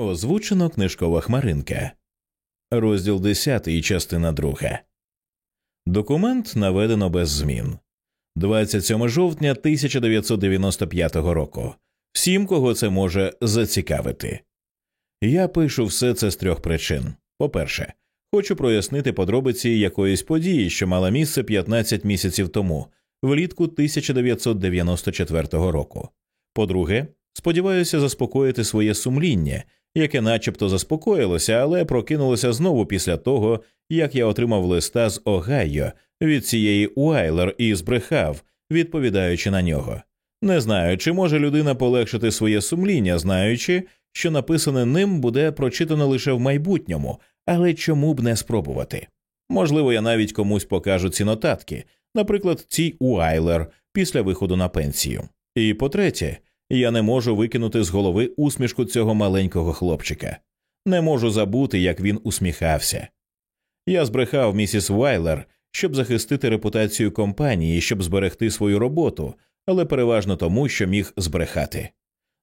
Озвучено книжкова хмаринка. Розділ 10, частина 2. Документ наведено без змін. 27 жовтня 1995 року. Всім, кого це може зацікавити. Я пишу все це з трьох причин. По-перше, хочу прояснити подробиці якоїсь події, що мала місце 15 місяців тому, влітку 1994 року. По-друге, сподіваюся заспокоїти своє сумління яке начебто заспокоїлося, але прокинулося знову після того, як я отримав листа з Огайо від цієї Уайлер і збрехав, відповідаючи на нього. Не знаю, чи може людина полегшити своє сумління, знаючи, що написане ним буде прочитано лише в майбутньому, але чому б не спробувати? Можливо, я навіть комусь покажу ці нотатки, наприклад, цій Уайлер після виходу на пенсію. І по третє, я не можу викинути з голови усмішку цього маленького хлопчика. Не можу забути, як він усміхався. Я збрехав місіс Вайлер, щоб захистити репутацію компанії, щоб зберегти свою роботу, але переважно тому, що міг збрехати.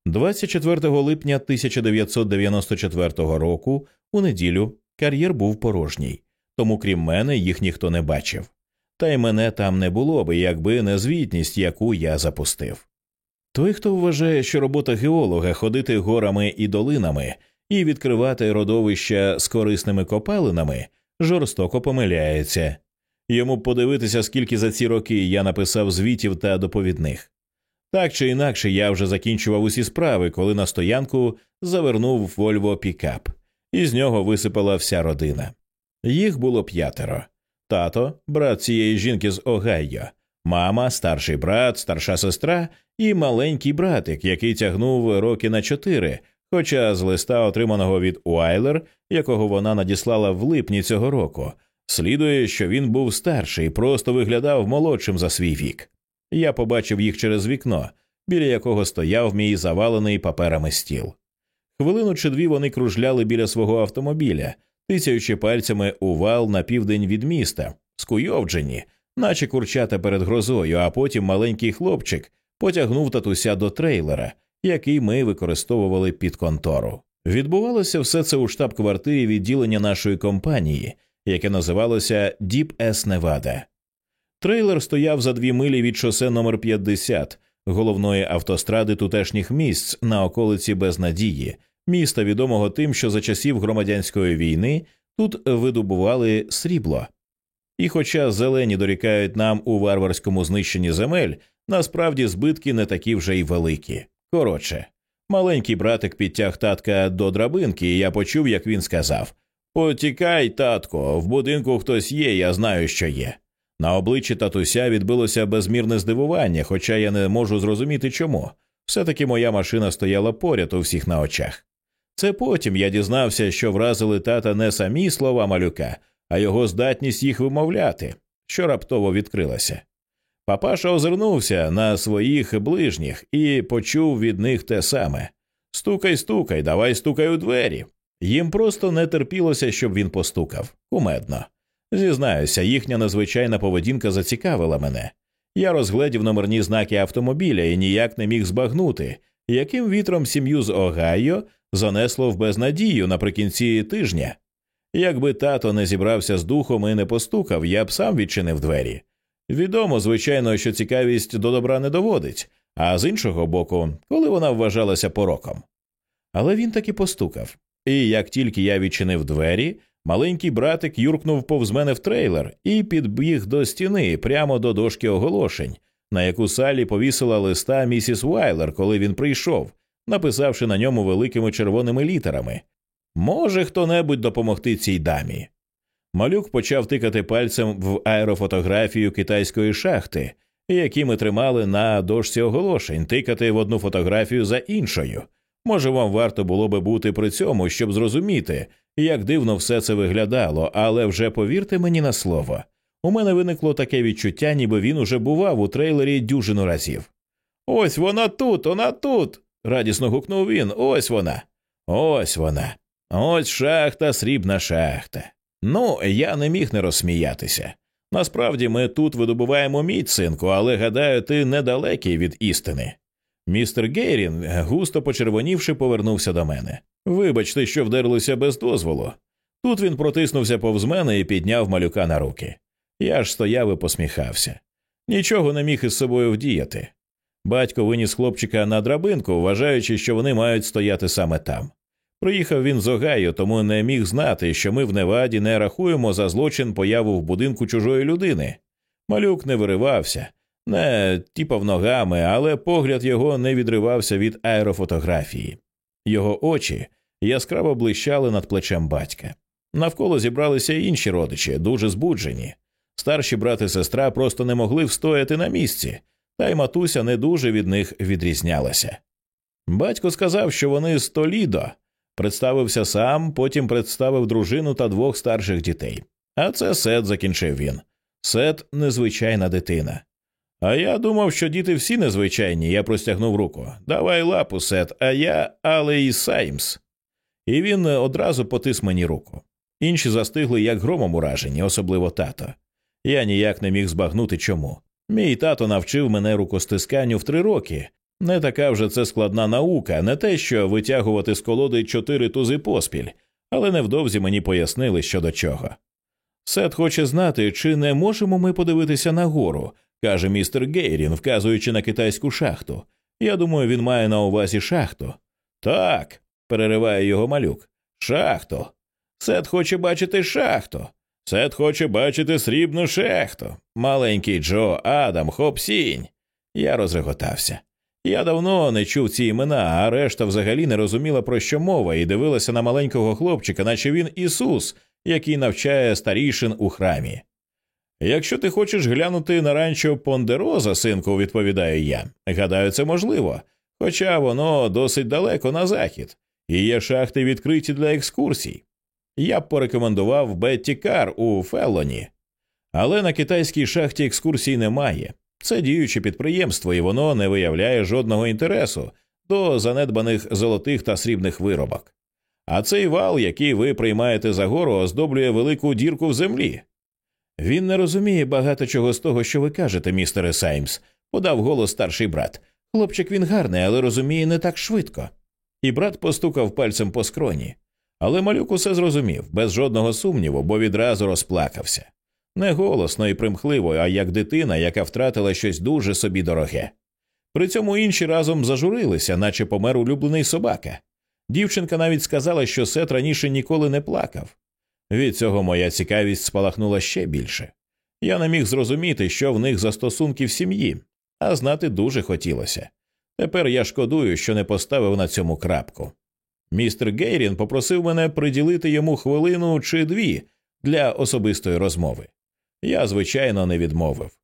24 липня 1994 року, у неділю, кар'єр був порожній, тому крім мене їх ніхто не бачив. Та й мене там не було би, якби не звітність, яку я запустив. Той, хто вважає, що робота геолога ходити горами і долинами і відкривати родовища з корисними копалинами, жорстоко помиляється. Йому подивитися, скільки за ці роки я написав звітів та доповідних. Так чи інакше, я вже закінчував усі справи, коли на стоянку завернув Вольво Пікап, і з нього висипала вся родина. Їх було п'ятеро тато, брат цієї жінки з Огайо, мама, старший брат, старша сестра і маленький братик, який тягнув роки на чотири. Хоча з листа, отриманого від Уайлер, якого вона надіслала в липні цього року, слідує, що він був старший, просто виглядав молодшим за свій вік. Я побачив їх через вікно, біля якого стояв мій завалений паперами стіл. Хвилину чи дві вони кружляли біля свого автомобіля, тицяючи пальцями у вал на південь від міста, скуйовджені, наче курчата перед грозою, а потім маленький хлопчик потягнув татуся до трейлера, який ми використовували під контору. Відбувалося все це у штаб-квартирі відділення нашої компанії, яке називалося Deep S Nevada. Трейлер стояв за дві милі від шосе номер 50 головної автостради тутешніх місць на околиці Безнадії, міста відомого тим, що за часів громадянської війни тут видобували срібло. І, хоча зелені дорікають нам у варварському знищенні земель, насправді збитки не такі вже й великі. Коротше, маленький братик підтяг татка до драбинки, і я почув, як він сказав Потікай, татко, в будинку хтось є, я знаю, що є. На обличчі татуся відбилося безмірне здивування, хоча я не можу зрозуміти чому. Все таки моя машина стояла поряд у всіх на очах. Це потім я дізнався, що вразили тата не самі слова малюка, а його здатність їх вимовляти, що раптово відкрилася. Папаша озирнувся на своїх ближніх і почув від них те саме Стукай, стукай, давай стукай у двері. Їм просто не терпілося, щоб він постукав. Кумедно. Зізнаюся, їхня незвичайна поведінка зацікавила мене. Я розгледів номерні знаки автомобіля і ніяк не міг збагнути, яким вітром сім'ю з Огайо занесло в безнадію наприкінці тижня. Якби тато не зібрався з духом і не постукав, я б сам відчинив двері. Відомо, звичайно, що цікавість до добра не доводить, а з іншого боку, коли вона вважалася пороком. Але він таки постукав, і як тільки я відчинив двері, маленький братик юркнув повз мене в трейлер і підбіг до стіни прямо до дошки оголошень, на яку Салі повісила листа місіс Вайлер, коли він прийшов, написавши на ньому великими червоними літерами Може хто небудь допомогти цій дамі. Малюк почав тикати пальцем в аерофотографію китайської шахти, які ми тримали на дошці оголошень, тикати в одну фотографію за іншою. Може, вам варто було би бути при цьому, щоб зрозуміти, як дивно все це виглядало, але вже повірте мені на слово. У мене виникло таке відчуття, ніби він уже бував у трейлері дюжину разів. Ось вона тут, вона тут. радісно гукнув він. Ось вона. Ось вона. Ось шахта, срібна шахта. Ну, я не міг не розсміятися. Насправді ми тут видобуваємо мідь, синку, але гадаю, ти недалекий від істини. Містер Гейрін, густо почервонівши, повернувся до мене. Вибачте, що вдерлися без дозволу. Тут він протиснувся повз мене і підняв малюка на руки. Я ж стояв і посміхався. Нічого не міг із собою вдіяти. Батько виніс хлопчика на драбинку, вважаючи, що вони мають стояти саме там. Приїхав він з Огайо, тому не міг знати, що ми в Неваді не рахуємо за злочин появу в будинку чужої людини. Малюк не виривався, не тіпав ногами, але погляд його не відривався від аерофотографії. Його очі яскраво блищали над плечем батька. Навколо зібралися інші родичі, дуже збуджені. Старші брат і сестра просто не могли встояти на місці, та й матуся не дуже від них відрізнялася. Батько сказав, що вони з Толідо, представився сам, потім представив дружину та двох старших дітей. А це Сет, закінчив він. Сет незвичайна дитина. А я думав, що діти всі незвичайні, я простягнув руку. Давай лапу, Сет, а я Алей Саймс. І він одразу потис мені руку. Інші застигли, як громом уражені, особливо тато. Я ніяк не міг збагнути чому. Мій тато навчив мене рукостисканню в три роки. Не така вже це складна наука, не те, що витягувати з колоди чотири тузи поспіль, але невдовзі мені пояснили, що до чого. Сет хоче знати, чи не можемо ми подивитися нагору, каже містер Гейрін, вказуючи на китайську шахту. Я думаю, він має на увазі шахту. Так, перериває його малюк. Шахту. Сет хоче бачити шахту. Сет хоче бачити срібну шехту. Маленький Джо, Адам, Хопсінь. Я розреготався. Я давно не чув ці імена, а решта взагалі не розуміла, про що мова, і дивилася на маленького хлопчика, наче він Ісус, який навчає старішин у храмі. Якщо ти хочеш глянути на ранчо Пондероза, синку, відповідаю я, гадаю, це можливо, хоча воно досить далеко на захід, і є шахти відкриті для екскурсій. Я б порекомендував Бетті Кар у Феллоні, але на китайській шахті екскурсій немає. Це діюче підприємство, і воно не виявляє жодного інтересу до занедбаних золотих та срібних виробок. А цей вал, який ви приймаєте за гору, оздоблює велику дірку в землі. Він не розуміє багато чого з того, що ви кажете, містере Саймс, подав голос старший брат. Хлопчик він гарний, але розуміє не так швидко. І брат постукав пальцем по скроні. Але малюк усе зрозумів, без жодного сумніву, бо відразу розплакався. Не голосно і примхливо, а як дитина, яка втратила щось дуже собі дороге. При цьому інші разом зажурилися, наче помер улюблений собака. Дівчинка навіть сказала, що Сет раніше ніколи не плакав. Від цього моя цікавість спалахнула ще більше. Я не міг зрозуміти, що в них за стосунки в сім'ї, а знати дуже хотілося. Тепер я шкодую, що не поставив на цьому крапку. Містер Гейрін попросив мене приділити йому хвилину чи дві для особистої розмови. Я, звичайно, не відмовив.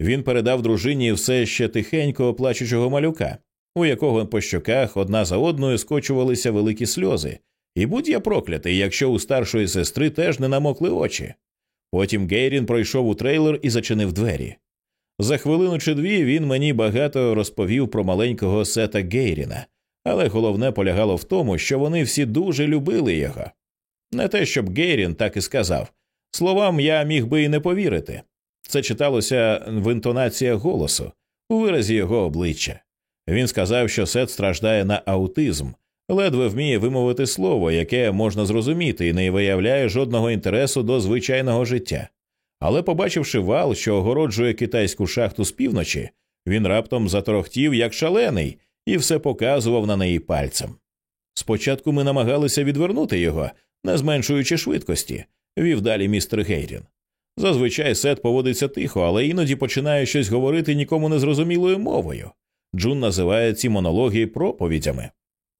Він передав дружині все ще тихенько плачучого малюка, у якого по щоках одна за одною скочувалися великі сльози, і будь я проклятий, якщо у старшої сестри теж не намокли очі. Потім Гейрін пройшов у трейлер і зачинив двері. За хвилину чи дві він мені багато розповів про маленького сета Гейріна, але головне полягало в тому, що вони всі дуже любили його. Не те, щоб Гейрін так і сказав. Словам я міг би і не повірити. Це читалося в інтонаціях голосу, у виразі його обличчя. Він сказав, що Сет страждає на аутизм, ледве вміє вимовити слово, яке можна зрозуміти, і не виявляє жодного інтересу до звичайного життя. Але, побачивши вал, що огороджує китайську шахту з півночі, він раптом заторохтів як шалений і все показував на неї пальцем. Спочатку ми намагалися відвернути його, не зменшуючи швидкості, вів далі містер Гейрін. Зазвичай Сет поводиться тихо, але іноді починає щось говорити нікому незрозумілою мовою. Джун називає ці монологи проповідями.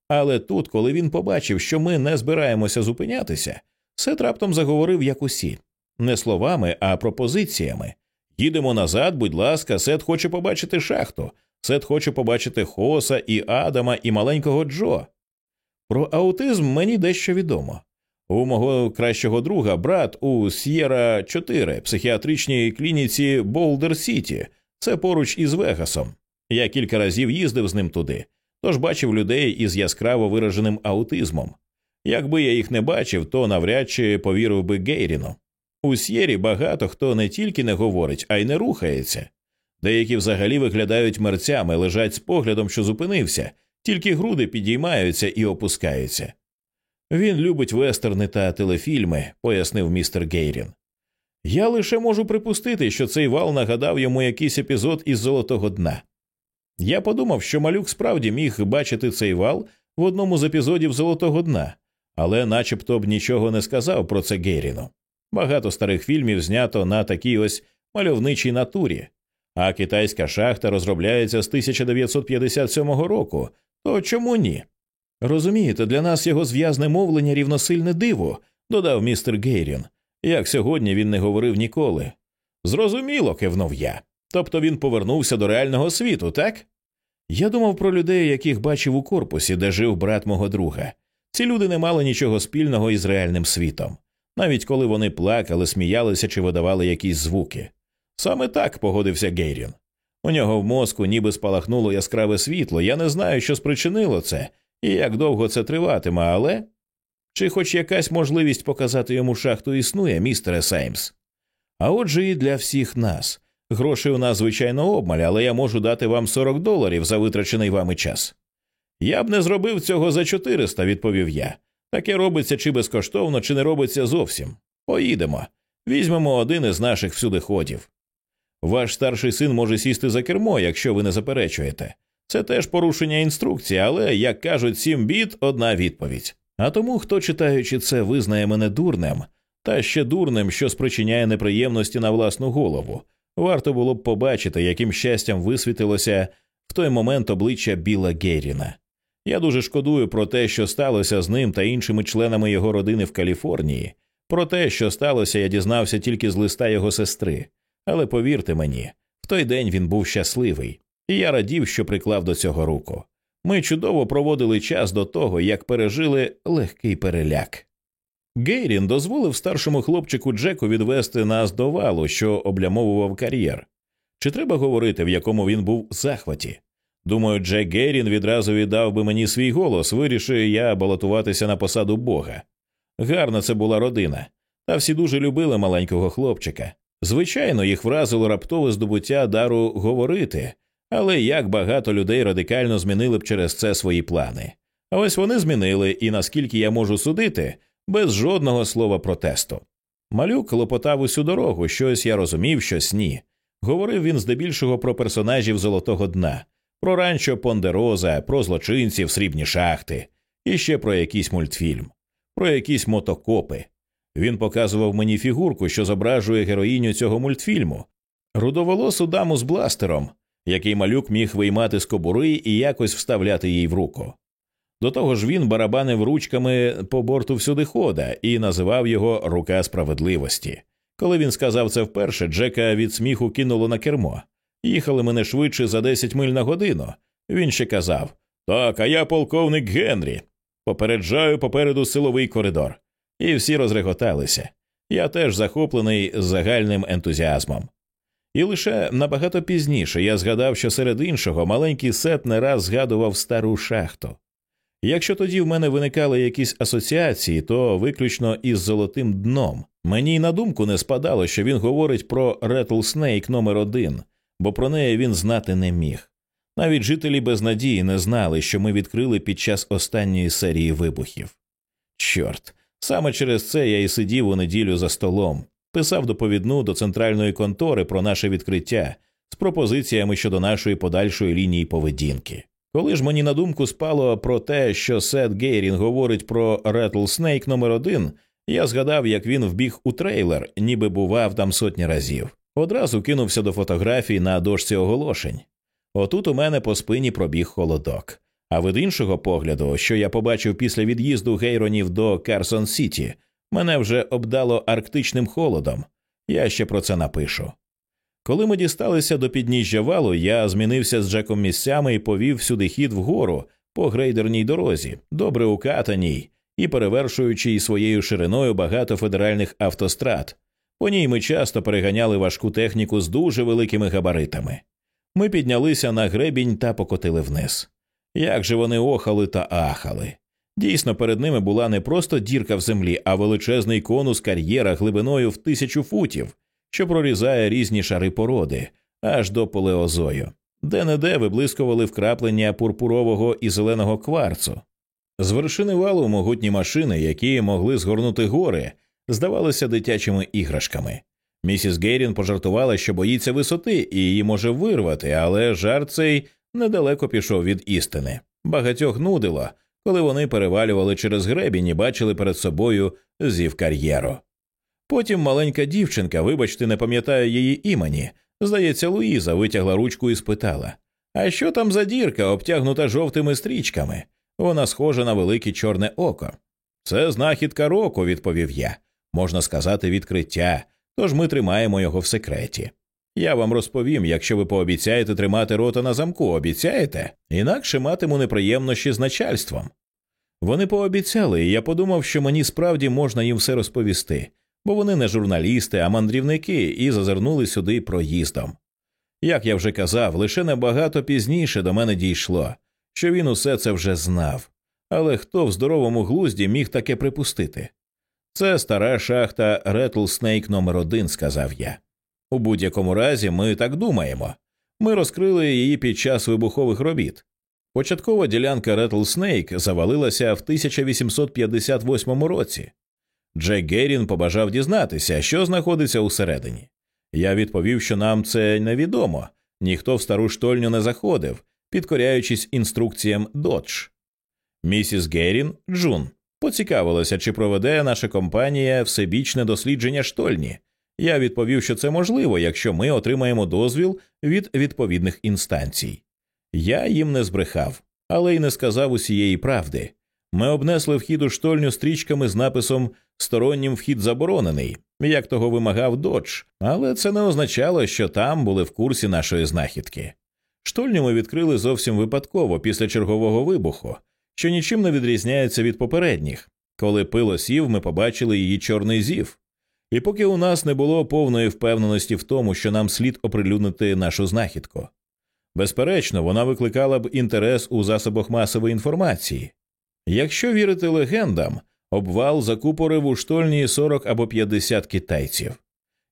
Але тут, коли він побачив, що ми не збираємося зупинятися, Сет раптом заговорив як усі не словами, а пропозиціями. Їдемо назад, будь ласка, Сет хоче побачити шахту, Сет хоче побачити Хоса і Адама і маленького Джо. Про аутизм мені дещо відомо. У мого кращого друга брат у С'єра 4 психіатричній клініці Болдер Сіті, це поруч із Вегасом. Я кілька разів їздив з ним туди, тож бачив людей із яскраво вираженим аутизмом. Якби я їх не бачив, то навряд чи повірив би Гейріну. У С'єрі багато хто не тільки не говорить, а й не рухається. Деякі взагалі виглядають мерцями, лежать з поглядом, що зупинився, тільки груди підіймаються і опускаються. Він любить вестерни та телефільми, пояснив містер Гейрін. Я лише можу припустити, що цей вал нагадав йому якийсь епізод із золотого дна. Я подумав, що малюк справді міг бачити цей вал в одному з епізодів золотого дна, але начебто б нічого не сказав про це Гейріну. Багато старих фільмів знято на такій ось мальовничій натурі, а китайська шахта розробляється з 1957 року, то чому ні? Розумієте, для нас його зв'язне мовлення рівносильне диво, додав містер Гейрін, як сьогодні він не говорив ніколи. Зрозуміло, кивнув я. Тобто він повернувся до реального світу, так? Я думав про людей, яких бачив у корпусі, де жив брат мого друга. Ці люди не мали нічого спільного із реальним світом, навіть коли вони плакали, сміялися чи видавали якісь звуки. Саме так погодився Гейрін. У нього в мозку ніби спалахнуло яскраве світло. Я не знаю, що спричинило це і як довго це триватиме, але. Чи хоч якась можливість показати йому шахту існує, містере Сеймс? А отже, і для всіх нас. Грошей у нас, звичайно, обмаль, але я можу дати вам 40 доларів за витрачений вами час. Я б не зробив цього за 400, відповів я. Таке робиться чи безкоштовно, чи не робиться зовсім. Поїдемо. Візьмемо один із наших всюдиходів. Ваш старший син може сісти за кермо, якщо ви не заперечуєте. Це теж порушення інструкції, але, як кажуть, сім біт одна відповідь. А тому, хто читаючи це, визнає мене дурним, та ще дурним, що спричиняє неприємності на власну голову, варто було б побачити, яким щастям висвітилося в той момент обличчя Біла Герріна. Я дуже шкодую про те, що сталося з ним та іншими членами його родини в Каліфорнії. Про те, що сталося, я дізнався тільки з листа його сестри. Але повірте мені, в той день він був щасливий, і я радів, що приклав до цього руку. Ми чудово проводили час до того, як пережили легкий переляк. Гейрін дозволив старшому хлопчику Джеку відвести нас до валу, що облямовував кар'єр. Чи треба говорити, в якому він був захваті? Думаю, Джек Гейрін відразу віддав би мені свій голос, вирішив я балотуватися на посаду Бога. Гарна це була родина, та всі дуже любили маленького хлопчика. Звичайно, їх вразило раптове здобуття дару говорити, але як багато людей радикально змінили б через це свої плани. А ось вони змінили, і наскільки я можу судити, без жодного слова протесту. Малюк клопотав усю дорогу, щось я розумів, щось ні. Говорив він здебільшого про персонажів золотого дна, про ранчо Пондероза, про злочинців, срібні шахти, і ще про якийсь мультфільм, про якісь мотокопи. Він показував мені фігурку, що зображує героїню цього мультфільму, рудоволосу даму з бластером, який малюк міг виймати з кобури і якось вставляти їй в руку. До того ж він барабанив ручками по борту всюдихода і називав його Рука справедливості. Коли він сказав це вперше, Джека від сміху кинуло на кермо. Їхали ми не швидше за 10 миль на годину. Він ще казав Так, а я полковник Генрі. Попереджаю попереду силовий коридор. І всі розреготалися. Я теж захоплений загальним ентузіазмом. І лише набагато пізніше я згадав, що серед іншого маленький сет не раз згадував стару шахту. Якщо тоді в мене виникали якісь асоціації, то виключно із золотим дном. Мені й на думку не спадало, що він говорить про Rattlesnake номер один, бо про неї він знати не міг. Навіть жителі безнадії не знали, що ми відкрили під час останньої серії вибухів. Чорт, саме через це я і сидів у неділю за столом, писав доповідну до центральної контори про наше відкриття з пропозиціями щодо нашої подальшої лінії поведінки. Коли ж мені на думку спало про те, що Сет Гейрін говорить про Rattlesnake номер один, я згадав, як він вбіг у трейлер, ніби бував там сотні разів. Одразу кинувся до фотографій на дошці оголошень. Отут у мене по спині пробіг холодок. А від іншого погляду, що я побачив після від'їзду гейронів до Карсон Сіті, мене вже обдало арктичним холодом. Я ще про це напишу. Коли ми дісталися до підніжжя валу, я змінився з Джеком місцями і повів сюди хід вгору по грейдерній дорозі, добре укатаній і перевершуючи своєю шириною багато федеральних автострад. По ній ми часто переганяли важку техніку з дуже великими габаритами. Ми піднялися на гребінь та покотили вниз. Як же вони охали та ахали. Дійсно, перед ними була не просто дірка в землі, а величезний конус кар'єра глибиною в тисячу футів, що прорізає різні шари породи аж до полеозою, де неде виблискували вкраплення пурпурового і зеленого кварцу. З вершини валу могутні машини, які могли згорнути гори, здавалися дитячими іграшками. Місіс Гейрін пожартувала, що боїться висоти і її може вирвати, але жарт цей недалеко пішов від істини. Багатьох нудило, коли вони перевалювали через гребінь і бачили перед собою зів кар'єру. Потім маленька дівчинка, вибачте, не пам'ятаю її імені, здається, Луїза витягла ручку і спитала А що там за дірка, обтягнута жовтими стрічками? Вона схожа на велике чорне око. Це знахідка року, відповів я. Можна сказати, відкриття, тож ми тримаємо його в секреті. Я вам розповім, якщо ви пообіцяєте тримати рота на замку, обіцяєте, інакше матиму неприємнощі з начальством. Вони пообіцяли, і я подумав, що мені справді можна їм все розповісти, бо вони не журналісти, а мандрівники і зазирнули сюди проїздом. Як я вже казав, лише набагато пізніше до мене дійшло, що він усе це вже знав. Але хто в здоровому глузді міг таке припустити? Це стара шахта Ретлснейк номер один, сказав я. У будь-якому разі ми так думаємо. Ми розкрили її під час вибухових робіт. Початкова ділянка Ретлснейк завалилася в 1858 році. Джек Герін побажав дізнатися, що знаходиться усередині. Я відповів, що нам це невідомо, ніхто в стару штольню не заходив, підкоряючись інструкціям Додж. Місіс Герін Джун поцікавилася, чи проведе наша компанія всебічне дослідження штольні. Я відповів, що це можливо, якщо ми отримаємо дозвіл від відповідних інстанцій. Я їм не збрехав, але й не сказав усієї правди. Ми обнесли вхід у штольню стрічками з написом Стороннім вхід заборонений, як того вимагав додж, але це не означало, що там були в курсі нашої знахідки. Штольню ми відкрили зовсім випадково після чергового вибуху, що нічим не відрізняється від попередніх. Коли пило сів, ми побачили її чорний зів. І поки у нас не було повної впевненості в тому, що нам слід оприлюднити нашу знахідку. Безперечно, вона викликала б інтерес у засобах масової інформації. Якщо вірити легендам, обвал закупорив у штольні 40 або 50 китайців.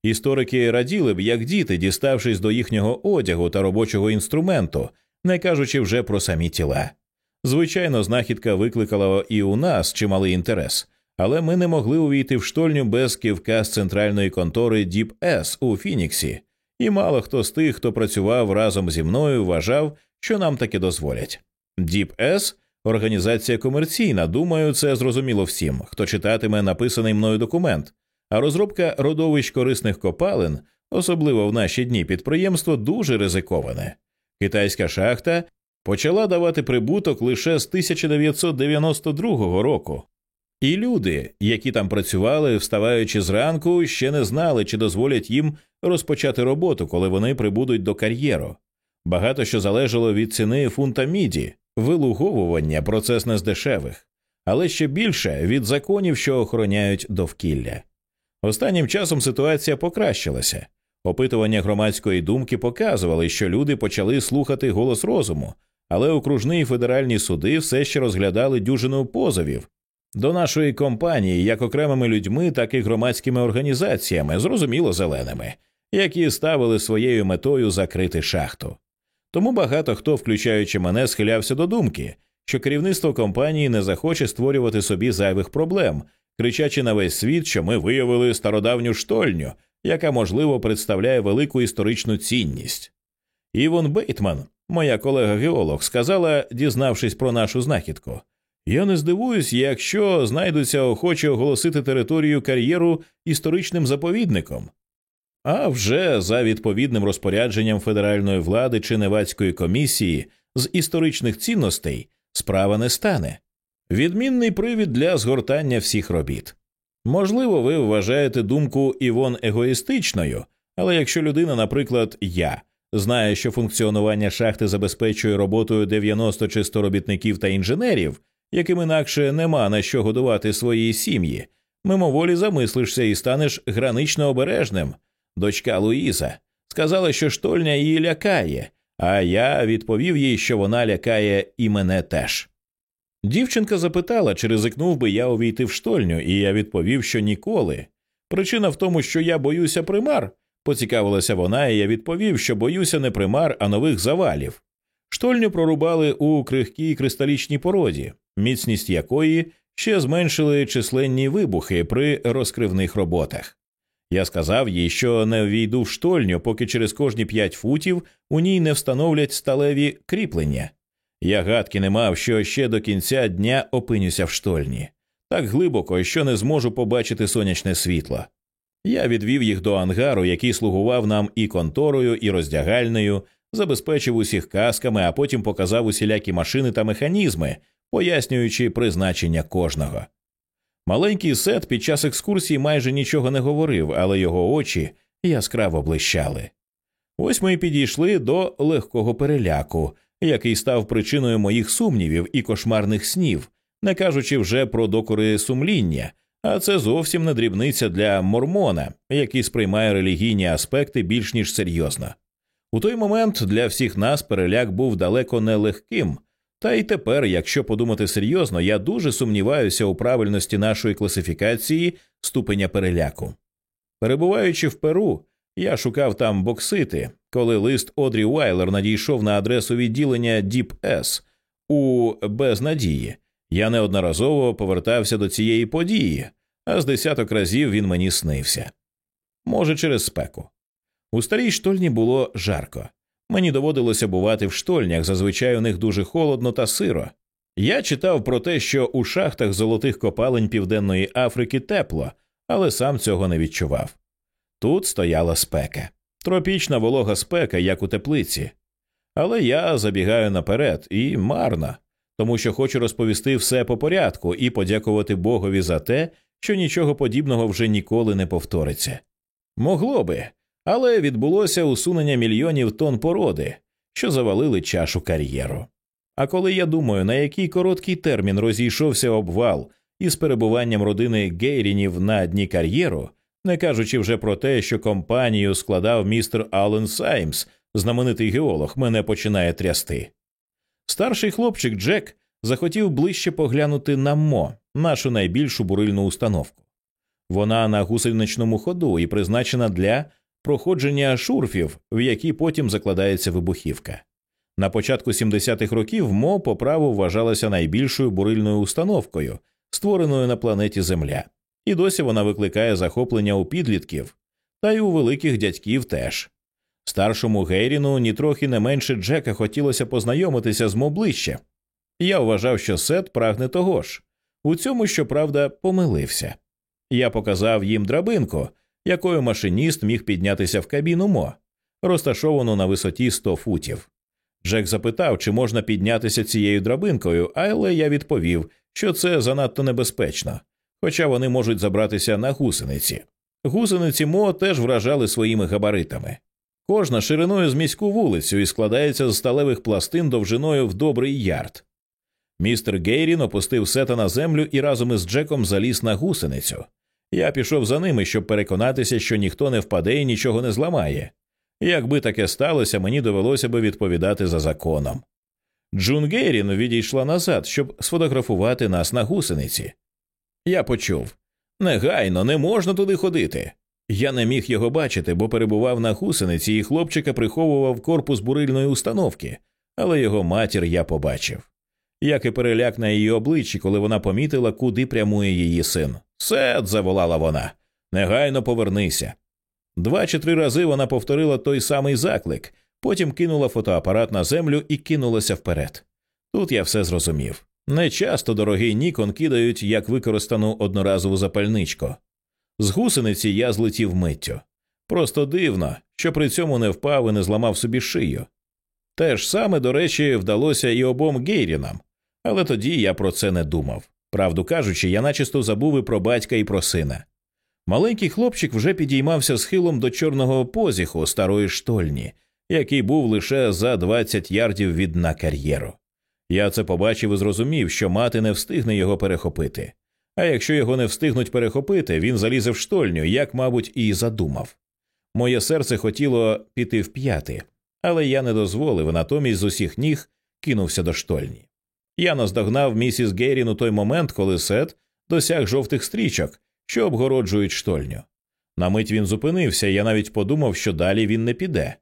Історики раділи б, як діти, діставшись до їхнього одягу та робочого інструменту, не кажучи вже про самі тіла. Звичайно, знахідка викликала і у нас чималий інтерес, але ми не могли увійти в штольню без кивка з центральної контори Діп С у Фініксі, і мало хто з тих, хто працював разом зі мною, вважав, що нам таке дозволять. Діп С організація комерційна, думаю, це зрозуміло всім, хто читатиме написаний мною документ. А розробка родовищ корисних копалин, особливо в наші дні підприємство, дуже ризиковане. Китайська шахта почала давати прибуток лише з 1992 року. І люди, які там працювали, вставаючи зранку, ще не знали, чи дозволять їм розпочати роботу, коли вони прибудуть до кар'єру. Багато що залежало від ціни фунта міді, вилуговування процес не з дешевих, але ще більше від законів, що охороняють довкілля. Останнім часом ситуація покращилася. Опитування громадської думки показували, що люди почали слухати голос розуму, але окружні федеральні суди все ще розглядали дюжину позовів до нашої компанії як окремими людьми, так і громадськими організаціями, зрозуміло зеленими, які ставили своєю метою закрити шахту. Тому багато хто, включаючи мене, схилявся до думки, що керівництво компанії не захоче створювати собі зайвих проблем, кричачи на весь світ, що ми виявили стародавню штольню, яка можливо представляє велику історичну цінність. Івон Бейтман, моя колега геолог, сказала, дізнавшись про нашу знахідку. Я не здивуюсь, якщо знайдуться охочі оголосити територію кар'єру історичним заповідником. А вже за відповідним розпорядженням федеральної влади чи Невацької комісії з історичних цінностей справа не стане. Відмінний привід для згортання всіх робіт. Можливо, ви вважаєте думку Івон егоїстичною, але якщо людина, наприклад, я знає, що функціонування шахти забезпечує роботою 90 чи 100 робітників та інженерів, яким інакше нема на що годувати свої сім'ї, мимоволі замислишся і станеш гранично обережним. Дочка Луїза сказала, що штольня її лякає, а я відповів їй, що вона лякає і мене теж. Дівчинка запитала, чи ризикнув би я увійти в штольню, і я відповів, що ніколи. Причина в тому, що я боюся примар, поцікавилася вона, і я відповів, що боюся не примар, а нових завалів. Штольню прорубали у крихкій кристалічній породі, міцність якої ще зменшили численні вибухи при розкривних роботах. Я сказав їй, що не ввійду в штольню, поки через кожні п'ять футів у ній не встановлять сталеві кріплення. Я гадки не мав, що ще до кінця дня опинюся в штольні, так глибоко, що не зможу побачити сонячне світло. Я відвів їх до ангару, який слугував нам і конторою, і роздягальнею, забезпечив усіх касками, а потім показав усілякі машини та механізми, пояснюючи призначення кожного. Маленький сет під час екскурсії майже нічого не говорив, але його очі яскраво блищали. Ось ми й підійшли до легкого переляку, який став причиною моїх сумнівів і кошмарних снів, не кажучи вже про докори сумління, а це зовсім не дрібниця для мормона, який сприймає релігійні аспекти більш ніж серйозно. У той момент для всіх нас переляк був далеко не легким, та й тепер, якщо подумати серйозно, я дуже сумніваюся у правильності нашої класифікації ступеня переляку. Перебуваючи в Перу, я шукав там боксити, коли лист Одрі Уайлер надійшов на адресу відділення Діп С у безнадії. Я неодноразово повертався до цієї події, а з десяток разів він мені снився. Може, через спеку. У старій штольні було жарко. Мені доводилося бувати в штольнях, зазвичай у них дуже холодно та сиро. Я читав про те, що у шахтах золотих копалень Південної Африки тепло, але сам цього не відчував. Тут стояла спека, тропічна волога спека, як у теплиці. Але я забігаю наперед і марно, тому що хочу розповісти все по порядку і подякувати Богові за те, що нічого подібного вже ніколи не повториться. Могло би, але відбулося усунення мільйонів тонн породи, що завалили чашу кар'єру. А коли я думаю, на який короткий термін розійшовся обвал із перебуванням родини Гейрінів на дні кар'єру, не кажучи вже про те, що компанію складав містер Аллен Саймс, знаменитий геолог, мене починає трясти. Старший хлопчик Джек захотів ближче поглянути на мо, нашу найбільшу бурильну установку. Вона на гусеничному ходу і призначена для проходження шурфів, в які потім закладається вибухівка. На початку 70-х років мо по праву вважалася найбільшою бурильною установкою, створеною на планеті Земля, і досі вона викликає захоплення у підлітків, та й у великих дядьків теж. Старшому Гейріну нітрохи не менше Джека хотілося познайомитися з мо ближче. Я вважав, що Сет прагне того ж. У цьому, щоправда, помилився. Я показав їм драбинку, якою машиніст міг піднятися в кабіну Мо, розташовану на висоті 100 футів. Джек запитав, чи можна піднятися цією драбинкою, але я відповів, що це занадто небезпечно, хоча вони можуть забратися на гусениці. Гусениці Мо теж вражали своїми габаритами. Кожна шириною з міську вулицю і складається з сталевих пластин довжиною в добрий ярд. Містер Гейрін опустив сета на землю і разом із Джеком заліз на гусеницю. Я пішов за ними, щоб переконатися, що ніхто не впаде і нічого не зламає. Якби таке сталося, мені довелося би відповідати за законом. Джун Гейрін відійшла назад, щоб сфотографувати нас на гусениці. Я почув негайно, не можна туди ходити. Я не міг його бачити, бо перебував на гусениці, і хлопчика приховував корпус бурильної установки, але його матір я побачив. Як і переляк на її обличчі, коли вона помітила, куди прямує її син. Сет, заволала вона. Негайно повернися. Два чи три рази вона повторила той самий заклик, потім кинула фотоапарат на землю і кинулася вперед. Тут я все зрозумів. Не часто дорогий Нікон кидають як використану одноразову запальничку. З гусениці я злетів миттю. Просто дивно, що при цьому не впав і не зламав собі шию. Те ж саме, до речі, вдалося і обом Гейрінам, але тоді я про це не думав. Правду кажучи, я начисто забув і про батька і про сина. Маленький хлопчик вже підіймався схилом до чорного позіху старої штольні, який був лише за 20 ярдів від на кар'єру. Я це побачив і зрозумів, що мати не встигне його перехопити. А якщо його не встигнуть перехопити, він залізе в штольню, як, мабуть, і задумав. Моє серце хотіло піти в п'яти, але я не дозволив, натомість з усіх ніг кинувся до штольні. Я наздогнав місіс Геррін у той момент, коли Сет досяг жовтих стрічок, що обгороджують штольню. На мить він зупинився, і я навіть подумав, що далі він не піде.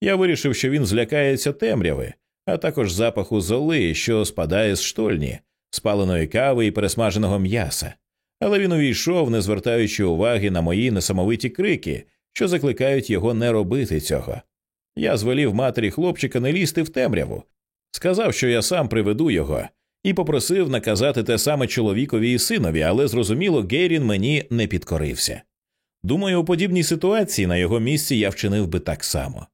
Я вирішив, що він злякається темряви, а також запаху золи, що спадає з штольні, спаленої кави і пересмаженого м'яса. Але він увійшов, не звертаючи уваги на мої несамовиті крики, що закликають його не робити цього. Я звелів матері хлопчика не лізти в темряву, сказав, що я сам приведу його, і попросив наказати те саме чоловікові і синові, але зрозуміло, Гейрін мені не підкорився. Думаю, у подібній ситуації на його місці я вчинив би так само.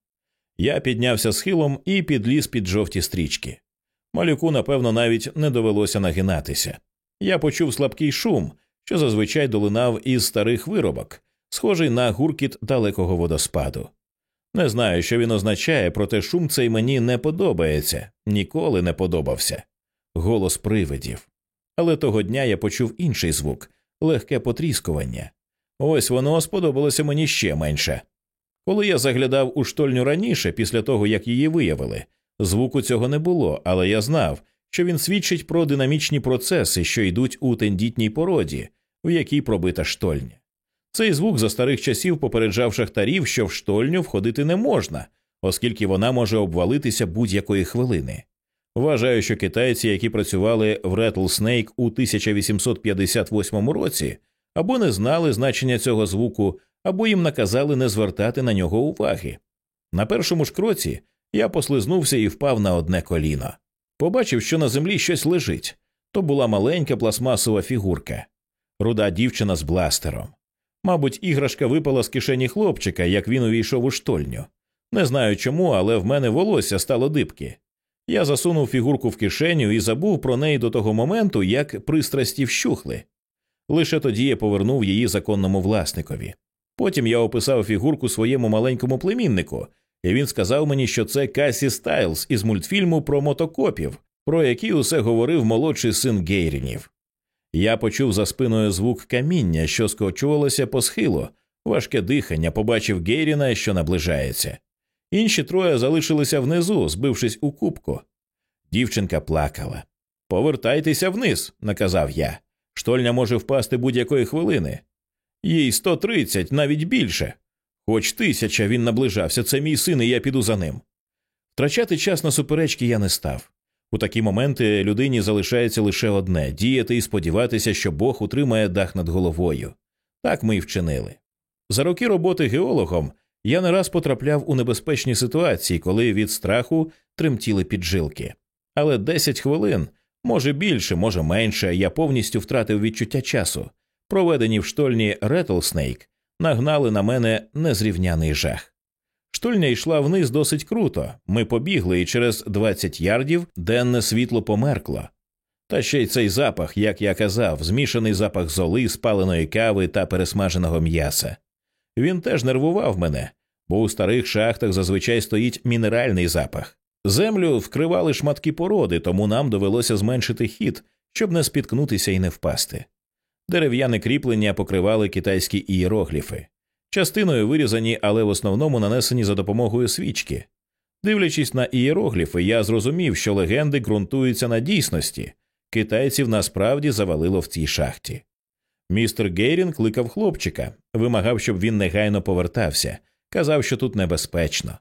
Я піднявся схилом і підліз під жовті стрічки. Малюку, напевно, навіть не довелося нагинатися. Я почув слабкий шум, що зазвичай долинав із старих виробок, схожий на гуркіт далекого водоспаду. Не знаю, що він означає, проте шум цей мені не подобається, ніколи не подобався. Голос привидів. Але того дня я почув інший звук легке потріскування. Ось воно сподобалося мені ще менше. Коли я заглядав у штольню раніше, після того як її виявили, звуку цього не було, але я знав, що він свідчить про динамічні процеси, що йдуть у тендітній породі, в якій пробита штольня. Цей звук за старих часів попереджав шахтарів, що в штольню входити не можна, оскільки вона може обвалитися будь-якої хвилини. Вважаю, що китайці, які працювали в Rattlesnake у 1858 році, або не знали значення цього звуку, або їм наказали не звертати на нього уваги. На першому ж кроці я послизнувся і впав на одне коліно. Побачив, що на землі щось лежить. То була маленька пластмасова фігурка, руда дівчина з бластером. Мабуть, іграшка випала з кишені хлопчика, як він увійшов у штольню. Не знаю чому, але в мене волосся стало дибки. Я засунув фігурку в кишеню і забув про неї до того моменту, як пристрасті вщухли. Лише тоді я повернув її законному власникові. Потім я описав фігурку своєму маленькому племіннику, і він сказав мені, що це Касі Стайлз із мультфільму про мотокопів, про який усе говорив молодший син Гейрінів. Я почув за спиною звук каміння, що скочувалося по схилу, важке дихання, побачив Гейріна, що наближається. Інші троє залишилися внизу, збившись у кубку. Дівчинка плакала. Повертайтеся вниз, наказав я. Штольня може впасти будь-якої хвилини. Їй сто тридцять, навіть більше. Хоч тисяча він наближався, це мій син, і я піду за ним. Втрачати час на суперечки я не став. У такі моменти людині залишається лише одне діяти і сподіватися, що Бог утримає дах над головою. Так ми й вчинили. За роки роботи геологом я не раз потрапляв у небезпечні ситуації, коли від страху тремтіли піджилки. Але 10 хвилин, може більше, може менше, я повністю втратив відчуття часу. Проведені в штольні Ретлснейк нагнали на мене незрівняний жах. Штольня йшла вниз досить круто. Ми побігли, і через 20 ярдів денне світло померкло. Та ще й цей запах, як я казав, змішаний запах золи, спаленої кави та пересмаженого м'яса. Він теж нервував мене, бо у старих шахтах зазвичай стоїть мінеральний запах. Землю вкривали шматки породи, тому нам довелося зменшити хід, щоб не спіткнутися і не впасти. Дерев'яне кріплення покривали китайські ієрогліфи, частиною вирізані, але в основному нанесені за допомогою свічки. Дивлячись на ієрогліфи, я зрозумів, що легенди ґрунтуються на дійсності, китайців насправді завалило в цій шахті. Містер Гейрін кликав хлопчика, вимагав, щоб він негайно повертався, казав, що тут небезпечно.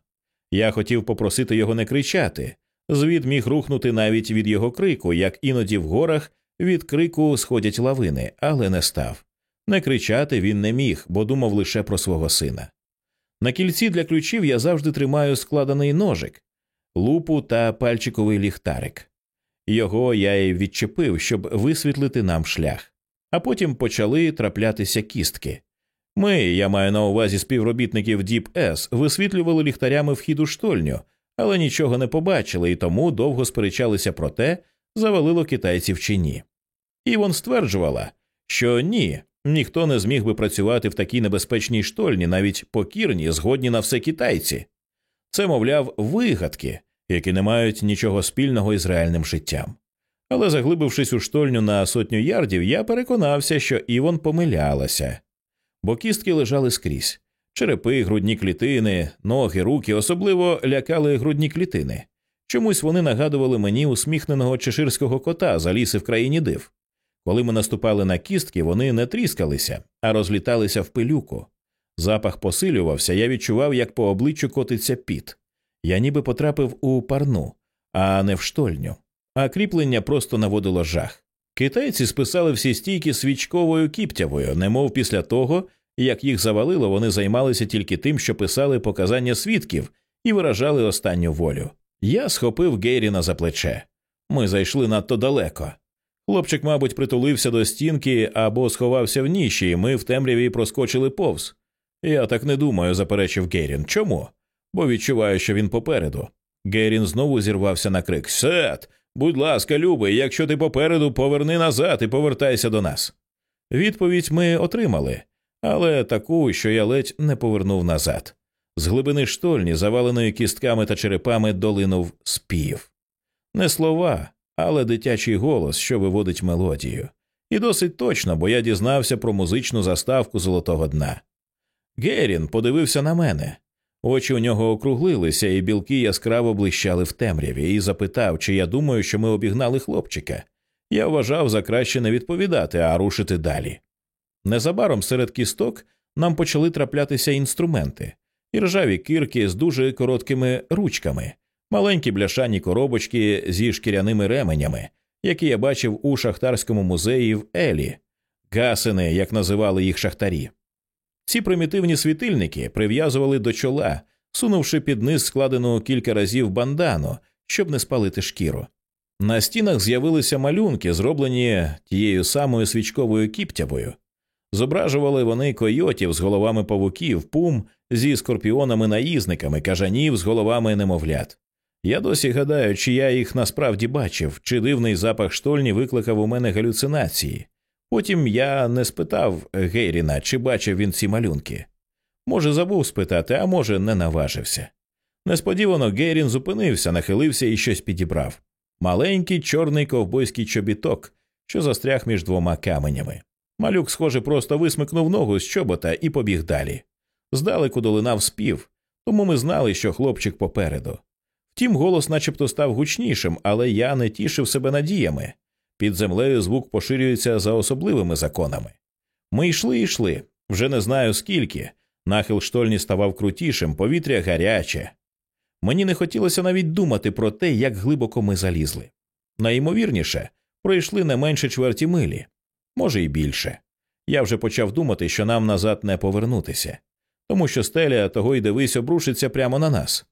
Я хотів попросити його не кричати. Звід міг рухнути навіть від його крику, як іноді в горах від крику сходять лавини, але не став. Не кричати він не міг, бо думав лише про свого сина. На кільці для ключів я завжди тримаю складений ножик, лупу та пальчиковий ліхтарик. Його я й відчепив, щоб висвітлити нам шлях, а потім почали траплятися кістки. Ми, я маю на увазі співробітників Діп С, висвітлювали ліхтарями вхід у штольню, але нічого не побачили і тому довго сперечалися про те, завалило китайців чи ні. Івон стверджувала, що ні, ніхто не зміг би працювати в такій небезпечній штольні, навіть покірні, згодні на все китайці. Це, мовляв, вигадки, які не мають нічого спільного із реальним життям. Але заглибившись у штольню на сотню ярдів, я переконався, що Івон помилялася, бо кістки лежали скрізь. Черепи, грудні клітини, ноги, руки особливо лякали грудні клітини. Чомусь вони нагадували мені усміхненого чеширського кота за ліси в країні див. Коли ми наступали на кістки, вони не тріскалися, а розліталися в пилюку. Запах посилювався, я відчував, як по обличчю котиться піт. Я ніби потрапив у парну, а не в штольню, а кріплення просто наводило жах. Китайці списали всі стійки свічковою кіптявою, немов після того, як їх завалило, вони займалися тільки тим, що писали показання свідків і виражали останню волю. Я схопив Гейріна за плече. Ми зайшли надто далеко. Хлопчик, мабуть, притулився до стінки або сховався в ніші, і ми в темряві проскочили повз. Я так не думаю, заперечив Гейрін. Чому? Бо відчуваю, що він попереду. Гейрін знову зірвався на крик Сет, будь ласка, любий, якщо ти попереду, поверни назад і повертайся до нас. Відповідь ми отримали, але таку, що я ледь не повернув назад. З глибини штольні, заваленої кістками та черепами, долинув спів. Не слова, але дитячий голос, що виводить мелодію. І досить точно, бо я дізнався про музичну заставку золотого дна. Герін подивився на мене. Очі у нього округлилися, і білки яскраво блищали в темряві, і запитав, чи я думаю, що ми обігнали хлопчика. Я вважав за краще не відповідати, а рушити далі. Незабаром серед кісток нам почали траплятися інструменти і ржаві кирки з дуже короткими ручками, маленькі бляшані коробочки зі шкіряними ременями, які я бачив у шахтарському музеї в Елі, гасини, як називали їх шахтарі. Ці примітивні світильники прив'язували до чола, сунувши під низ складену кілька разів бандану, щоб не спалити шкіру. На стінах з'явилися малюнки, зроблені тією самою свічковою кіптявою. Зображували вони койотів з головами павуків, пум зі скорпіонами-наїзниками, кажанів з головами немовлят. Я досі гадаю, чи я їх насправді бачив, чи дивний запах штольні викликав у мене галюцинації. Потім я не спитав Гейріна, чи бачив він ці малюнки. Може, забув спитати, а може, не наважився. Несподівано Гейрін зупинився, нахилився і щось підібрав маленький чорний ковбойський чобіток, що застряг між двома каменями. Малюк, схоже, просто висмикнув ногу з чобота і побіг далі. Здалеку долинав спів, тому ми знали, що хлопчик попереду. Втім, голос начебто став гучнішим, але я не тішив себе надіями. Під землею звук поширюється за особливими законами. Ми йшли йшли, вже не знаю скільки. Нахил штольні ставав крутішим, повітря гаряче. Мені не хотілося навіть думати про те, як глибоко ми залізли. Найімовірніше, пройшли не менше чверті милі, може і більше. Я вже почав думати, що нам назад не повернутися, тому що стеля того й дивись обрушиться прямо на нас.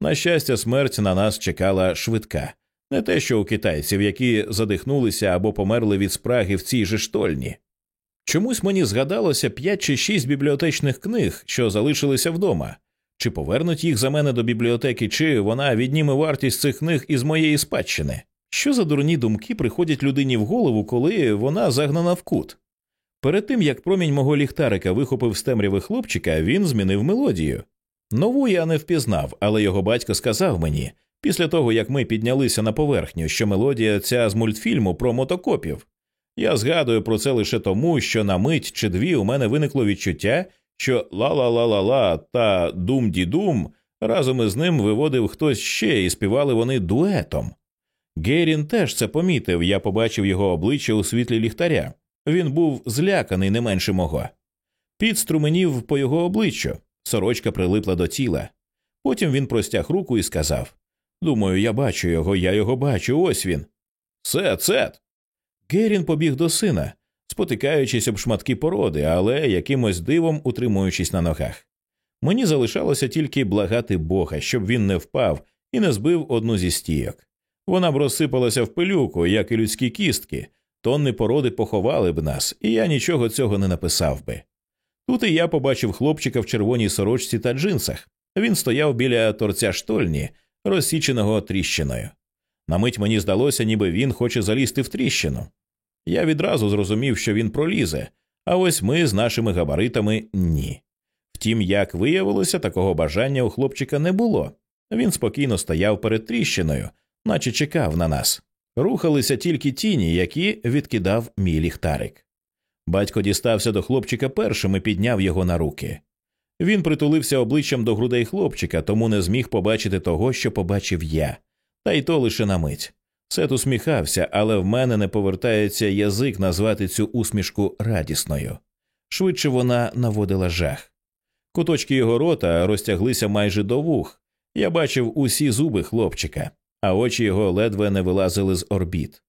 На щастя, смерть на нас чекала швидка, не те, що у китайців, які задихнулися або померли від спраги в цій же штольні. Чомусь мені згадалося п'ять чи шість бібліотечних книг, що залишилися вдома, чи повернуть їх за мене до бібліотеки, чи вона відніме вартість цих книг із моєї спадщини. Що за дурні думки приходять людині в голову, коли вона загнана в кут? Перед тим як промінь мого ліхтарика вихопив з темряви хлопчика, він змінив мелодію. Нову я не впізнав, але його батько сказав мені після того, як ми піднялися на поверхню, що мелодія ця з мультфільму про мотокопів. Я згадую про це лише тому, що на мить чи дві у мене виникло відчуття, що ла-ла-ла-ла-ла та дум-ді-дум разом із ним виводив хтось ще і співали вони дуетом. Герін теж це помітив, я побачив його обличчя у світлі ліхтаря. Він був зляканий не менше мого. Під струменів по його обличчю, сорочка прилипла до тіла. Потім він простяг руку і сказав Думаю, я бачу його, я його бачу, ось він. Сет, сет. Герін побіг до сина, спотикаючись об шматки породи, але якимось дивом утримуючись на ногах. Мені залишалося тільки благати Бога, щоб він не впав і не збив одну зі стійок. Вона б розсипалася в пилюку, як і людські кістки, тонни породи поховали б нас, і я нічого цього не написав би. Тут і я побачив хлопчика в червоній сорочці та джинсах. Він стояв біля торця штольні, розсіченого тріщиною. На мить мені здалося, ніби він хоче залізти в тріщину. Я відразу зрозумів, що він пролізе, а ось ми з нашими габаритами ні. Втім, як виявилося, такого бажання у хлопчика не було. Він спокійно стояв перед тріщиною, наче чекав на нас. Рухалися тільки тіні, які відкидав мій ліхтарик. Батько дістався до хлопчика першим і підняв його на руки. Він притулився обличчям до грудей хлопчика, тому не зміг побачити того, що побачив я, та й то лише на мить. Сет усміхався, але в мене не повертається язик назвати цю усмішку радісною. Швидше вона наводила жах. Куточки його рота розтяглися майже до вух. Я бачив усі зуби хлопчика, а очі його ледве не вилазили з орбіт.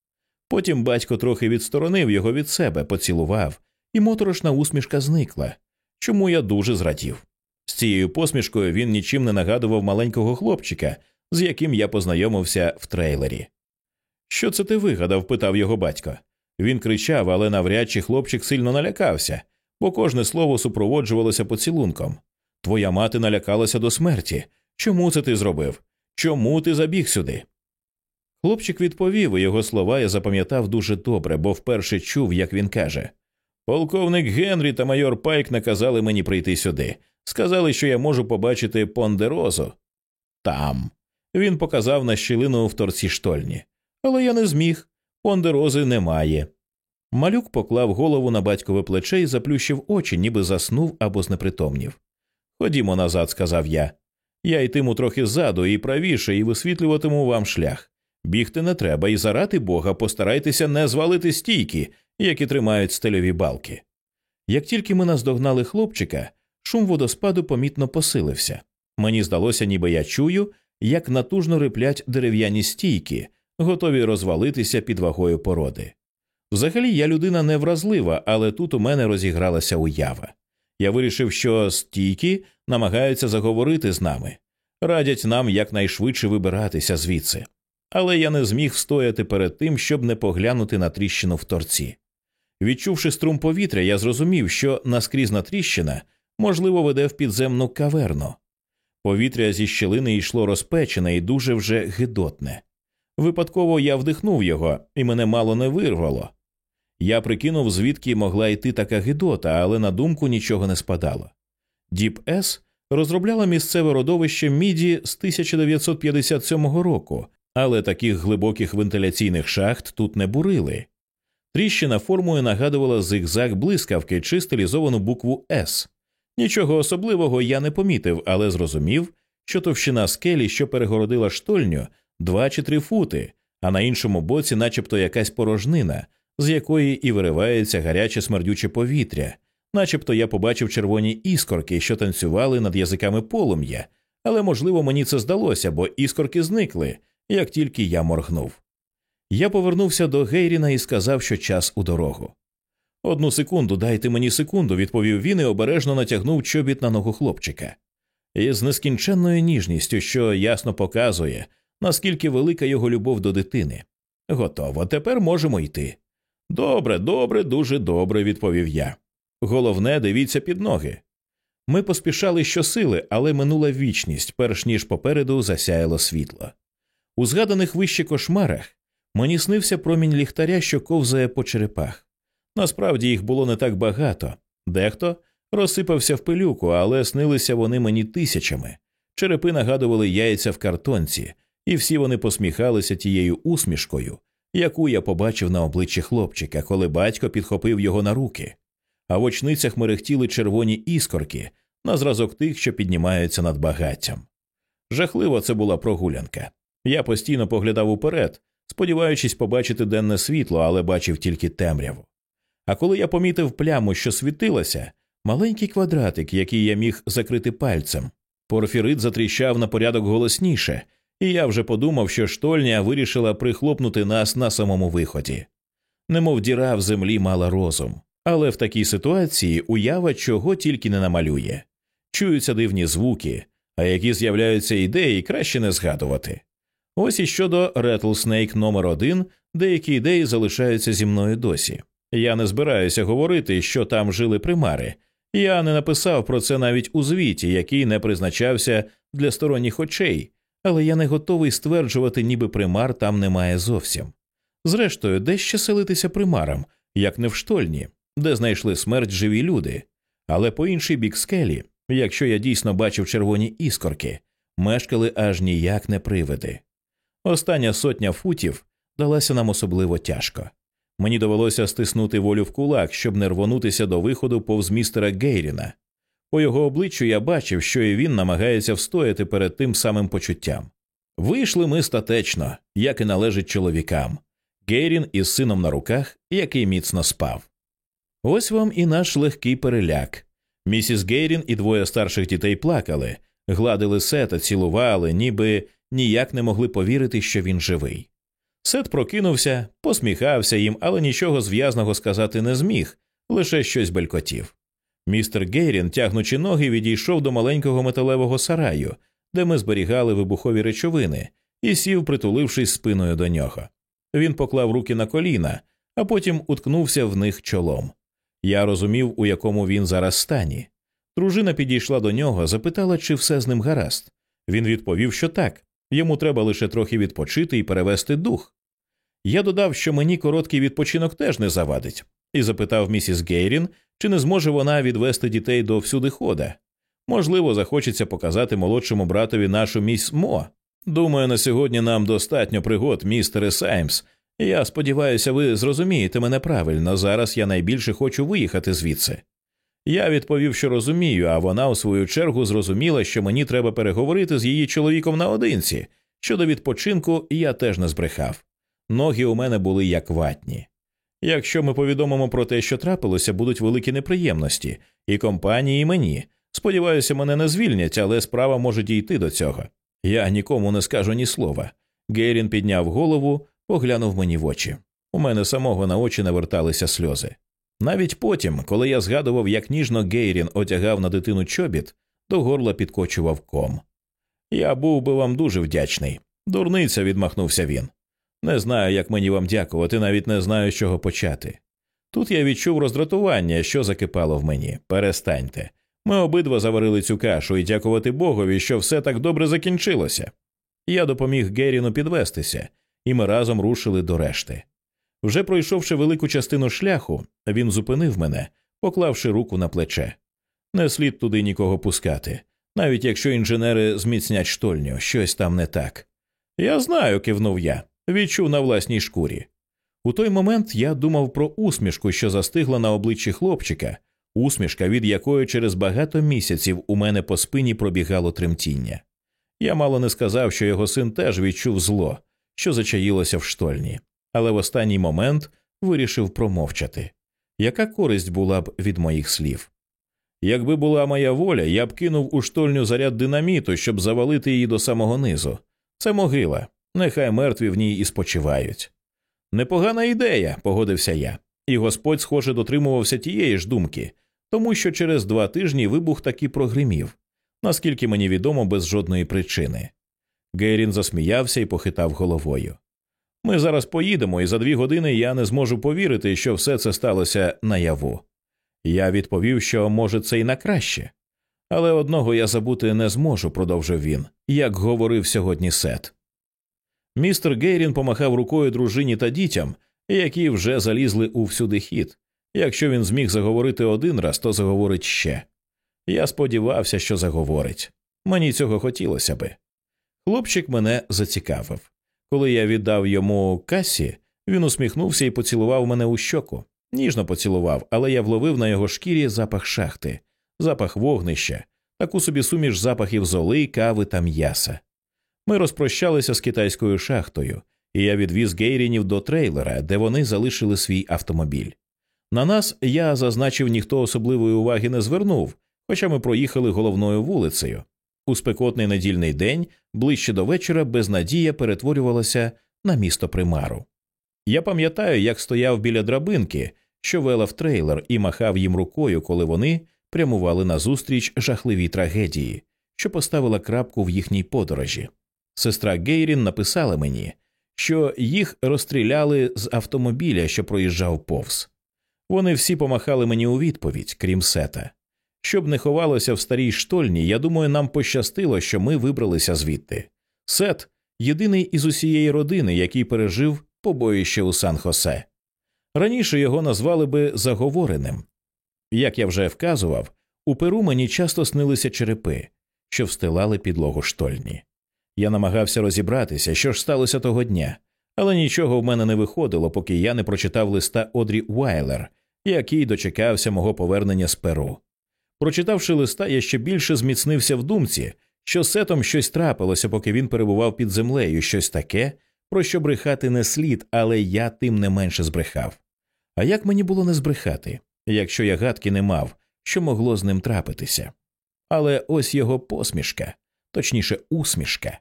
Потім батько трохи відсторонив його від себе, поцілував, і моторошна усмішка зникла, чому я дуже зрадів. З цією посмішкою він нічим не нагадував маленького хлопчика, з яким я познайомився в трейлері. Що це ти вигадав? питав його батько. Він кричав, але навряд чи хлопчик сильно налякався, бо кожне слово супроводжувалося поцілунком. Твоя мати налякалася до смерті. Чому це ти зробив? Чому ти забіг сюди? Хлопчик відповів, і його слова я запам'ятав дуже добре, бо вперше чув, як він каже Полковник Генрі та майор Пайк наказали мені прийти сюди. Сказали, що я можу побачити Пондерозу. Там. Він показав на щілину в торці штольні. Але я не зміг. Пондерози немає. Малюк поклав голову на батькове плече і заплющив очі, ніби заснув або знепритомнів. Ходімо назад, сказав я. Я йтиму трохи ззаду і правіше, і висвітлюватиму вам шлях. Бігти не треба, і заради бога постарайтеся не звалити стійки, які тримають стельові балки. Як тільки ми наздогнали хлопчика, шум водоспаду помітно посилився. Мені здалося, ніби я чую, як натужно риплять дерев'яні стійки, готові розвалитися під вагою породи. Взагалі я людина невразлива, але тут у мене розігралася уява. Я вирішив, що стійки намагаються заговорити з нами, радять нам якнайшвидше вибиратися звідси. Але я не зміг встояти перед тим, щоб не поглянути на тріщину в торці. Відчувши струм повітря, я зрозумів, що наскрізна тріщина, можливо, веде в підземну каверну. Повітря зі щелини йшло розпечене і дуже вже гидотне. Випадково я вдихнув його, і мене мало не вирвало. Я прикинув, звідки могла йти така гидота, але на думку нічого не спадало. Діп С розробляла місцеве родовище міді з 1957 року, але таких глибоких вентиляційних шахт тут не бурили. Тріщина формою нагадувала зигзаг блискавки чи стилізовану букву С. Нічого особливого я не помітив, але зрозумів, що товщина скелі, що перегородила штольню, два чи три фути, а на іншому боці, начебто якась порожнина, з якої і виривається гаряче смердюче повітря, начебто я побачив червоні іскорки, що танцювали над язиками полум'я, але, можливо, мені це здалося, бо іскорки зникли, як тільки я моргнув. Я повернувся до Гейріна і сказав, що час у дорогу. Одну секунду, дайте мені секунду, відповів він і обережно натягнув чобіт на ногу хлопчика. І з нескінченною ніжністю, що ясно показує, наскільки велика його любов до дитини. Готово, тепер можемо йти. Добре, добре, дуже добре, відповів я. Головне, дивіться під ноги. Ми поспішали щосили, але минула вічність, перш ніж попереду засяяло світло. У згаданих вище кошмарах мені снився промінь ліхтаря, що ковзає по черепах. Насправді їх було не так багато, дехто розсипався в пилюку, але снилися вони мені тисячами. Черепи нагадували яйця в картонці, і всі вони посміхалися тією усмішкою, яку я побачив на обличчі хлопчика, коли батько підхопив його на руки, а в очницях мерехтіли червоні іскорки на зразок тих, що піднімаються над багаттям. Жахливо це була прогулянка. Я постійно поглядав уперед, сподіваючись побачити денне світло, але бачив тільки темряву. А коли я помітив пляму, що світилася, маленький квадратик, який я міг закрити пальцем, порфірит затріщав на порядок голосніше, і я вже подумав, що штольня вирішила прихлопнути нас на самому виході. Немов діра в землі мала розум, але в такій ситуації уява чого тільки не намалює. Чуються дивні звуки, а які з'являються ідеї, краще не згадувати. Ось і щодо Rattlesnake номер 1 деякі ідеї залишаються зі мною досі. Я не збираюся говорити, що там жили примари. Я не написав про це навіть у звіті, який не призначався для сторонніх очей, але я не готовий стверджувати, ніби примар там немає зовсім. Зрештою, де ще селитися примарам, як не в штольні, де знайшли смерть живі люди. Але по інший бік скелі, якщо я дійсно бачив червоні іскорки, мешкали аж ніяк не привиди. Остання сотня футів далася нам особливо тяжко. Мені довелося стиснути волю в кулак, щоб не рвонутися до виходу повз містера Гейріна. По його обличчю я бачив, що і він намагається встояти перед тим самим почуттям. Вийшли ми статечно, як і належить чоловікам. Гейрін із сином на руках, який міцно спав. Ось вам і наш легкий переляк. Місіс Гейрін і двоє старших дітей плакали, гладили сета, цілували, ніби ніяк не могли повірити, що він живий. Сет прокинувся, посміхався їм, але нічого зв'язного сказати не зміг, лише щось белькотів. Містер Гейрін, тягнучи ноги, відійшов до маленького металевого сараю, де ми зберігали вибухові речовини, і сів, притулившись спиною до нього. Він поклав руки на коліна, а потім уткнувся в них чолом. Я розумів, у якому він зараз стані. Дружина підійшла до нього, запитала, чи все з ним гаразд. Він відповів, що так, йому треба лише трохи відпочити і перевести дух. Я додав, що мені короткий відпочинок теж не завадить, і запитав місіс Гейрін, чи не зможе вона відвести дітей до всюдихода. Можливо, захочеться показати молодшому братові нашу міс Мо. Думаю, на сьогодні нам достатньо пригод, містере Саймс. Я сподіваюся, ви зрозумієте мене правильно. Зараз я найбільше хочу виїхати звідси. Я відповів, що розумію, а вона, у свою чергу, зрозуміла, що мені треба переговорити з її чоловіком наодинці. Щодо відпочинку я теж не збрехав. Ноги у мене були як ватні. Якщо ми повідомимо про те, що трапилося, будуть великі неприємності, і компанії, і мені. Сподіваюся, мене не звільнять, але справа може дійти до цього. Я нікому не скажу ні слова. Гейрін підняв голову, поглянув мені в очі. У мене самого на очі наверталися сльози. Навіть потім, коли я згадував, як ніжно Гейрін отягав на дитину чобіт, до горла підкочував ком. Я був би вам дуже вдячний. Дурниця, відмахнувся він. Не знаю, як мені вам дякувати, навіть не знаю, з чого почати. Тут я відчув роздратування, що закипало в мені. Перестаньте. Ми обидва заварили цю кашу і дякувати Богові, що все так добре закінчилося. Я допоміг Геріну підвестися, і ми разом рушили до решти. Вже пройшовши велику частину шляху, він зупинив мене, поклавши руку на плече. Не слід туди нікого пускати, навіть якщо інженери зміцнять штольню, щось там не так. Я знаю, кивнув я, відчув на власній шкурі. У той момент я думав про усмішку, що застигла на обличчі хлопчика, усмішка, від якої через багато місяців у мене по спині пробігало тремтіння. Я мало не сказав, що його син теж відчув зло, що зачаїлося в штольні, але в останній момент вирішив промовчати. Яка користь була б від моїх слів? Якби була моя воля, я б кинув у штольню заряд динаміту, щоб завалити її до самого низу. Це могила, нехай мертві в ній і спочивають. Непогана ідея, погодився я, і Господь, схоже, дотримувався тієї ж думки, тому що через два тижні вибух таки прогримів, наскільки мені відомо, без жодної причини. Гейрін засміявся і похитав головою. Ми зараз поїдемо, і за дві години я не зможу повірити, що все це сталося наяву. Я відповів, що може це й на краще. Але одного я забути не зможу, продовжив він, як говорив сьогодні Сет. Містер Гейрін помахав рукою дружині та дітям, які вже залізли у всюди хід. Якщо він зміг заговорити один раз, то заговорить ще. Я сподівався, що заговорить. Мені цього хотілося би. Хлопчик мене зацікавив. Коли я віддав йому касі, він усміхнувся і поцілував мене у щоку. Ніжно поцілував, але я вловив на його шкірі запах шахти, запах вогнища, таку собі суміш запахів золи, кави та м'яса. Ми розпрощалися з китайською шахтою, і я відвіз гейрінів до трейлера, де вони залишили свій автомобіль. На нас я зазначив, ніхто особливої уваги не звернув, хоча ми проїхали головною вулицею. У спекотний недільний день, ближче до вечора, безнадія перетворювалася на місто примару. Я пам'ятаю, як стояв біля драбинки, що вела в трейлер, і махав їм рукою, коли вони прямували назустріч жахливій трагедії, що поставила крапку в їхній подорожі. Сестра Гейрін написала мені, що їх розстріляли з автомобіля, що проїжджав повз. Вони всі помахали мені у відповідь, крім сета. Щоб не ховалося в старій штольні, я думаю, нам пощастило, що ми вибралися звідти. Сет єдиний із усієї родини, який пережив побоїще у Сан Хосе. Раніше його назвали би заговореним. Як я вже вказував, у Перу мені часто снилися черепи, що встилали підлогу штольні. Я намагався розібратися, що ж сталося того дня, але нічого в мене не виходило, поки я не прочитав листа Одрі Уайлер, який дочекався мого повернення з Перу. Прочитавши листа, я ще більше зміцнився в думці, що сетом щось трапилося, поки він перебував під землею, щось таке, про що брехати не слід, але я тим не менше збрехав. А як мені було не збрехати, якщо я гадки не мав, що могло з ним трапитися? Але ось його посмішка, точніше, усмішка.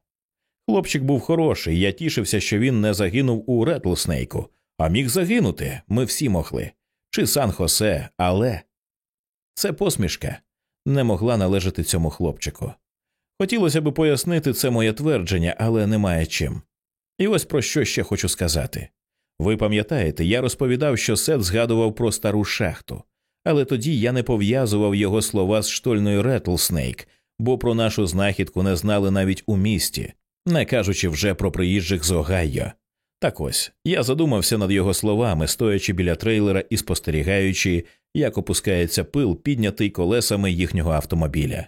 Хлопчик був хороший, я тішився, що він не загинув у Ретлснейку, а міг загинути. Ми всі могли. Чи Сан Хосе, але це посмішка не могла належати цьому хлопчику. Хотілося б пояснити це моє твердження, але немає чим. І ось про що ще хочу сказати. Ви пам'ятаєте, я розповідав, що Сет згадував про стару шахту, але тоді я не пов'язував його слова з штольною Ретлснейк, бо про нашу знахідку не знали навіть у місті, не кажучи вже про приїжджих з Огайо. Так ось я задумався над його словами, стоячи біля трейлера і спостерігаючи, як опускається пил, піднятий колесами їхнього автомобіля.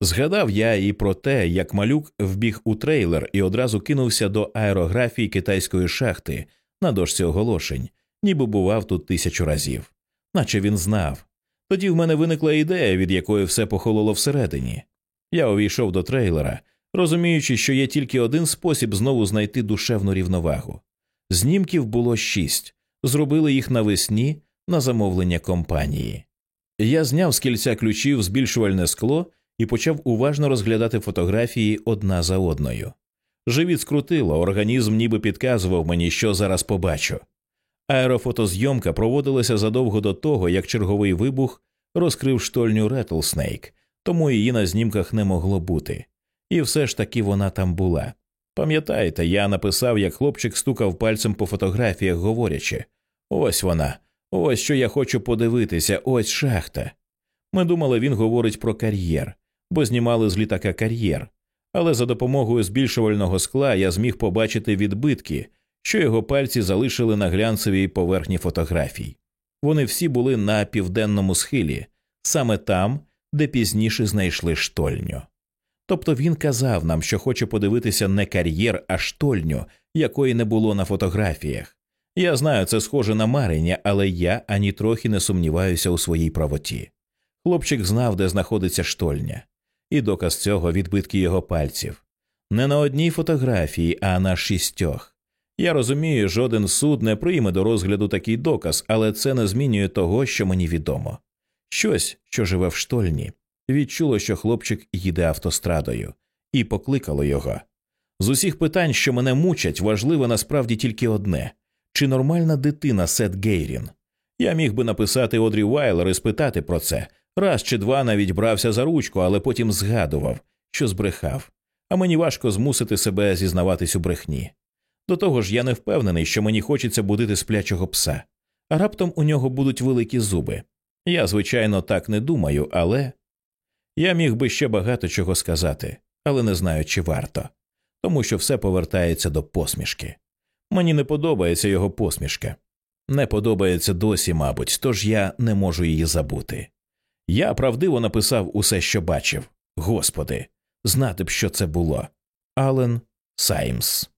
Згадав я і про те, як малюк вбіг у трейлер і одразу кинувся до аерографії китайської шахти на дошці оголошень, ніби бував тут тисячу разів, наче він знав. Тоді в мене виникла ідея, від якої все похололо всередині. Я увійшов до трейлера, розуміючи, що є тільки один спосіб знову знайти душевну рівновагу. Знімків було шість, зробили їх навесні на замовлення компанії. Я зняв з кільця ключів збільшувальне скло і почав уважно розглядати фотографії одна за одною. Живіт скрутило, організм ніби підказував мені, що зараз побачу. Аерофотозйомка проводилася задовго до того, як черговий вибух розкрив штольню Ретлснейк, тому її на знімках не могло бути. І все ж таки вона там була. Пам'ятаєте, я написав, як хлопчик стукав пальцем по фотографіях, говорячи ось вона, ось що я хочу подивитися, ось шахта. Ми думали, він говорить про кар'єр, бо знімали з літака кар'єр, але за допомогою збільшувального скла я зміг побачити відбитки, що його пальці залишили на глянцевій поверхні фотографій. Вони всі були на південному схилі, саме там, де пізніше знайшли штольню. Тобто він казав нам, що хоче подивитися не кар'єр, а штольню, якої не було на фотографіях. Я знаю, це схоже на марення, але я ані трохи не сумніваюся у своїй правоті. Хлопчик знав, де знаходиться штольня, і доказ цього відбитки його пальців. Не на одній фотографії, а на шістьох. Я розумію, жоден суд не прийме до розгляду такий доказ, але це не змінює того, що мені відомо. Щось, що живе в штольні, відчуло, що хлопчик їде автострадою, і покликало його. З усіх питань, що мене мучать, важливо насправді тільки одне чи нормальна дитина Сет Гейрін. Я міг би написати Одрі Вайлер і спитати про це. Раз чи два навіть брався за ручку, але потім згадував, що збрехав, а мені важко змусити себе зізнаватись у брехні. До того ж, я не впевнений, що мені хочеться будити сплячого пса, а раптом у нього будуть великі зуби. Я, звичайно, так не думаю, але я міг би ще багато чого сказати, але не знаю, чи варто, тому що все повертається до посмішки. Мені не подобається його посмішка. Не подобається досі, мабуть, тож я не можу її забути. Я правдиво написав усе, що бачив. Господи, знати б, що це було. Ален Саймс